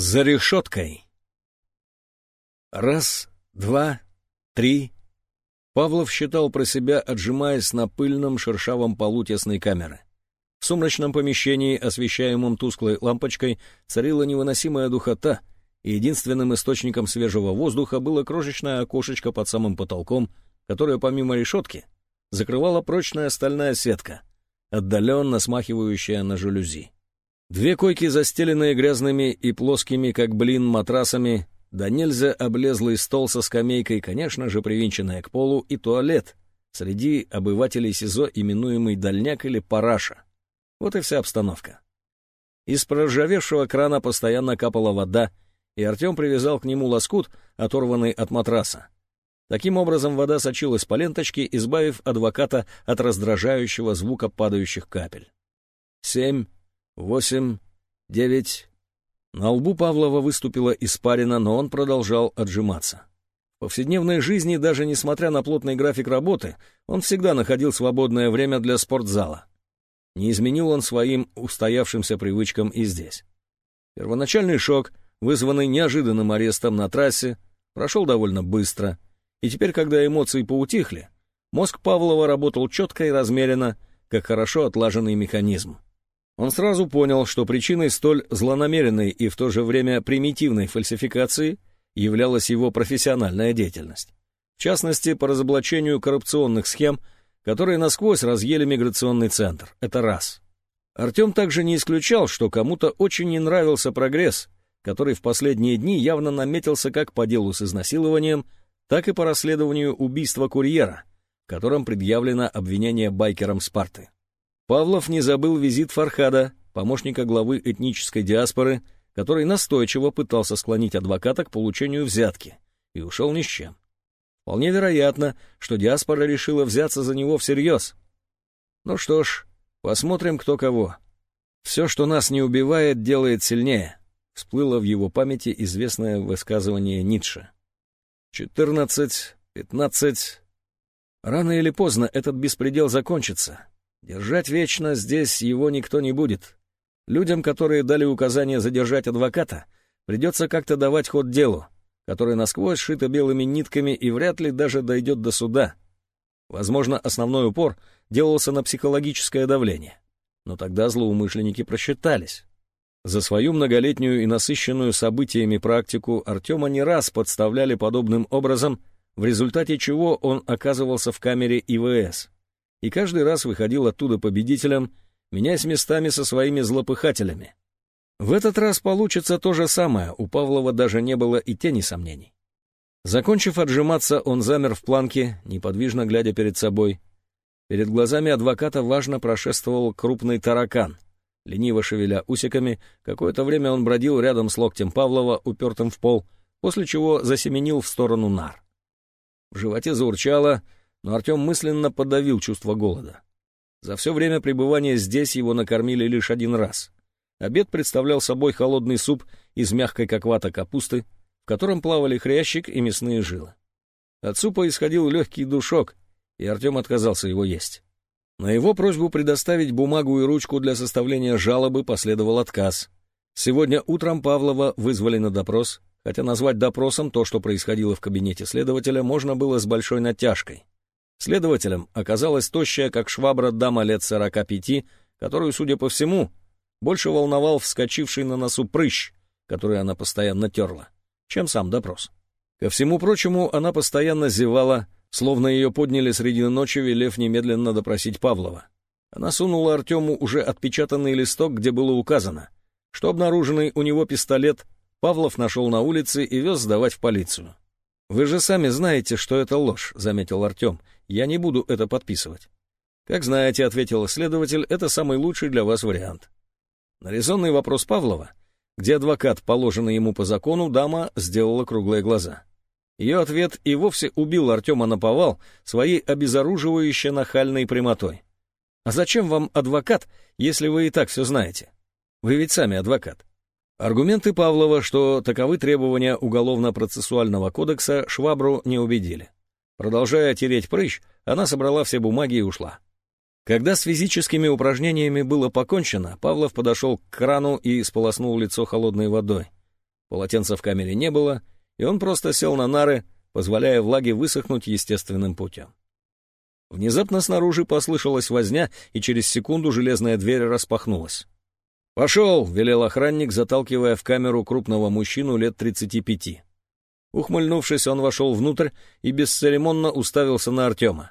За решеткой. Раз, два, три. Павлов считал про себя, отжимаясь на пыльном шершавом полу тесной камеры. В сумрачном помещении, освещаемом тусклой лампочкой, царила невыносимая духота, и единственным источником свежего воздуха было крошечное окошечко под самым потолком, которое помимо решетки закрывала прочная стальная сетка, отдаленно смахивающая на жалюзи. Две койки, застеленные грязными и плоскими, как блин, матрасами, да нельзя облезлый стол со скамейкой, конечно же, привинченная к полу, и туалет, среди обывателей СИЗО именуемый дальняк или параша. Вот и вся обстановка. Из проржавевшего крана постоянно капала вода, и Артем привязал к нему лоскут, оторванный от матраса. Таким образом, вода сочилась по ленточке, избавив адвоката от раздражающего звука падающих капель. Семь восемь, девять. На лбу Павлова выступила испарина, но он продолжал отжиматься. В повседневной жизни, даже несмотря на плотный график работы, он всегда находил свободное время для спортзала. Не изменил он своим устоявшимся привычкам и здесь. Первоначальный шок, вызванный неожиданным арестом на трассе, прошел довольно быстро, и теперь, когда эмоции поутихли, мозг Павлова работал четко и размеренно, как хорошо отлаженный механизм. Он сразу понял, что причиной столь злонамеренной и в то же время примитивной фальсификации являлась его профессиональная деятельность. В частности, по разоблачению коррупционных схем, которые насквозь разъели миграционный центр. Это раз. Артем также не исключал, что кому-то очень не нравился прогресс, который в последние дни явно наметился как по делу с изнасилованием, так и по расследованию убийства курьера, в котором предъявлено обвинение байкерам Спарты. Павлов не забыл визит Фархада, помощника главы этнической диаспоры, который настойчиво пытался склонить адвоката к получению взятки, и ушел ни с чем. Вполне вероятно, что диаспора решила взяться за него всерьез. Ну что ж, посмотрим, кто кого. Все, что нас не убивает, делает сильнее, всплыло в его памяти известное высказывание Ницше. Четырнадцать, пятнадцать. Рано или поздно этот беспредел закончится, Держать вечно здесь его никто не будет. Людям, которые дали указание задержать адвоката, придется как-то давать ход делу, которое насквозь шито белыми нитками и вряд ли даже дойдет до суда. Возможно, основной упор делался на психологическое давление. Но тогда злоумышленники просчитались. За свою многолетнюю и насыщенную событиями практику Артема не раз подставляли подобным образом, в результате чего он оказывался в камере ИВС и каждый раз выходил оттуда победителем, меняясь местами со своими злопыхателями. В этот раз получится то же самое, у Павлова даже не было и тени сомнений. Закончив отжиматься, он замер в планке, неподвижно глядя перед собой. Перед глазами адвоката важно прошествовал крупный таракан. Лениво шевеля усиками, какое-то время он бродил рядом с локтем Павлова, упертым в пол, после чего засеменил в сторону нар. В животе заурчало — но Артем мысленно подавил чувство голода. За все время пребывания здесь его накормили лишь один раз. Обед представлял собой холодный суп из мягкой как вата капусты, в котором плавали хрящик и мясные жилы. От супа исходил легкий душок, и Артем отказался его есть. На его просьбу предоставить бумагу и ручку для составления жалобы последовал отказ. Сегодня утром Павлова вызвали на допрос, хотя назвать допросом то, что происходило в кабинете следователя, можно было с большой натяжкой. Следователем оказалась тощая, как швабра, дама лет сорока пяти, которую, судя по всему, больше волновал вскочивший на носу прыщ, который она постоянно терла, чем сам допрос. Ко всему прочему, она постоянно зевала, словно ее подняли среди ночи, велев немедленно допросить Павлова. Она сунула Артему уже отпечатанный листок, где было указано, что обнаруженный у него пистолет Павлов нашел на улице и вез сдавать в полицию. «Вы же сами знаете, что это ложь», — заметил Артем, я не буду это подписывать. Как знаете, ответил следователь, это самый лучший для вас вариант. На резонный вопрос Павлова, где адвокат, положенный ему по закону, дама сделала круглые глаза. Ее ответ и вовсе убил Артема наповал своей обезоруживающей нахальной прямотой. «А зачем вам адвокат, если вы и так все знаете? Вы ведь сами адвокат». Аргументы Павлова, что таковы требования Уголовно-процессуального кодекса, Швабру не убедили. Продолжая тереть прыщ, она собрала все бумаги и ушла. Когда с физическими упражнениями было покончено, Павлов подошел к крану и сполоснул лицо холодной водой. Полотенца в камере не было, и он просто сел на нары, позволяя влаге высохнуть естественным путем. Внезапно снаружи послышалась возня, и через секунду железная дверь распахнулась. «Пошел!» — велел охранник, заталкивая в камеру крупного мужчину лет тридцати пяти. Ухмыльнувшись, он вошел внутрь и бесцеремонно уставился на Артема.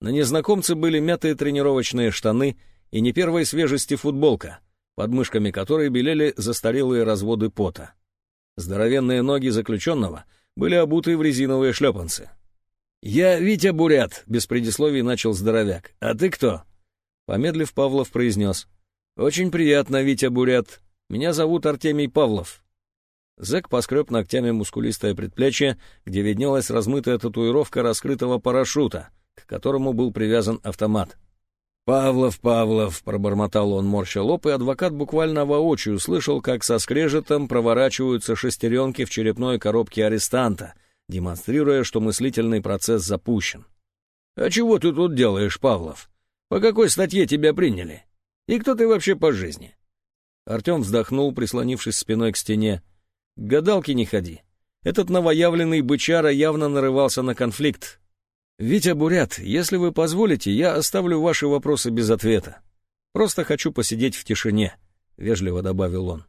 На незнакомце были мятые тренировочные штаны и не первой свежести футболка, под мышками которой белели застарелые разводы пота. Здоровенные ноги заключенного были обуты в резиновые шлепанцы. «Я Витя Бурят», — без предисловий начал здоровяк. «А ты кто?» Помедлив, Павлов произнес. «Очень приятно, Витя Бурят. Меня зовут Артемий Павлов». Зэк поскреб ногтями мускулистое предплечье, где виднелась размытая татуировка раскрытого парашюта, к которому был привязан автомат. «Павлов, Павлов!» — пробормотал он, морща лоб, и адвокат буквально воочию слышал, как со скрежетом проворачиваются шестеренки в черепной коробке арестанта, демонстрируя, что мыслительный процесс запущен. «А чего ты тут делаешь, Павлов? По какой статье тебя приняли? И кто ты вообще по жизни?» Артем вздохнул, прислонившись спиной к стене. «К гадалке не ходи. Этот новоявленный бычара явно нарывался на конфликт, «Витя Бурят, если вы позволите, я оставлю ваши вопросы без ответа. Просто хочу посидеть в тишине», — вежливо добавил он.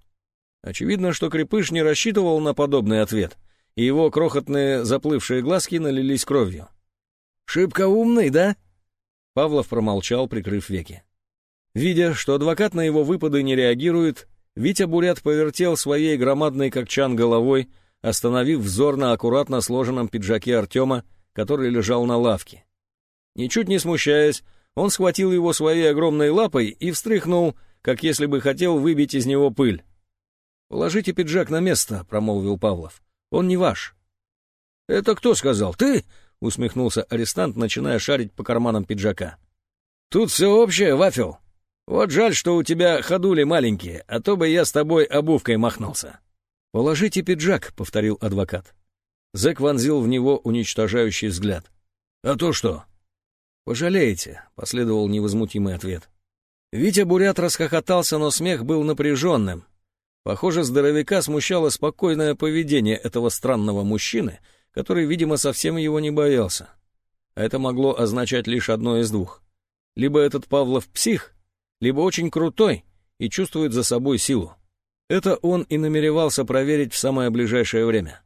Очевидно, что Крепыш не рассчитывал на подобный ответ, и его крохотные заплывшие глазки налились кровью. «Шибко умный, да?» Павлов промолчал, прикрыв веки. Видя, что адвокат на его выпады не реагирует, Витя Бурят повертел своей громадной как чан головой, остановив взор на аккуратно сложенном пиджаке Артема, который лежал на лавке. Ничуть не смущаясь, он схватил его своей огромной лапой и встряхнул, как если бы хотел выбить из него пыль. «Положите пиджак на место», — промолвил Павлов. «Он не ваш». «Это кто сказал? Ты?» — усмехнулся арестант, начиная шарить по карманам пиджака. «Тут все общее, Вафел. Вот жаль, что у тебя ходули маленькие, а то бы я с тобой обувкой махнулся». «Положите пиджак», — повторил адвокат. Зэк вонзил в него уничтожающий взгляд. «А то что?» «Пожалеете», — последовал невозмутимый ответ. Витя Бурят расхохотался, но смех был напряженным. Похоже, здоровяка смущало спокойное поведение этого странного мужчины, который, видимо, совсем его не боялся. А это могло означать лишь одно из двух. Либо этот Павлов псих, либо очень крутой и чувствует за собой силу. Это он и намеревался проверить в самое ближайшее время.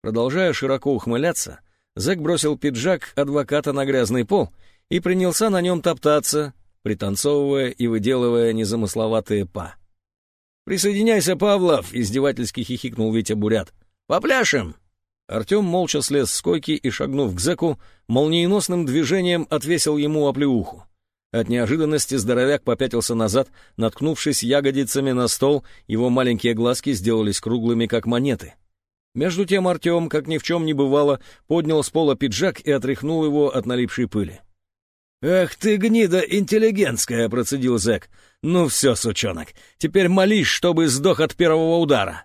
Продолжая широко ухмыляться, Зэк бросил пиджак адвоката на грязный пол и принялся на нем топтаться, пританцовывая и выделывая незамысловатые па. «Присоединяйся, Павлов!» — издевательски хихикнул Витя Бурят. «Попляшем!» Артем молча слез с койки и, шагнув к зэку, молниеносным движением отвесил ему оплеуху. От неожиданности здоровяк попятился назад, наткнувшись ягодицами на стол, его маленькие глазки сделались круглыми, как монеты. Между тем Артем, как ни в чем не бывало, поднял с пола пиджак и отряхнул его от налипшей пыли. «Эх ты, гнида интеллигентская!» — процедил зэк. «Ну все, сучонок, теперь молись, чтобы сдох от первого удара!»